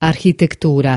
arquitectura.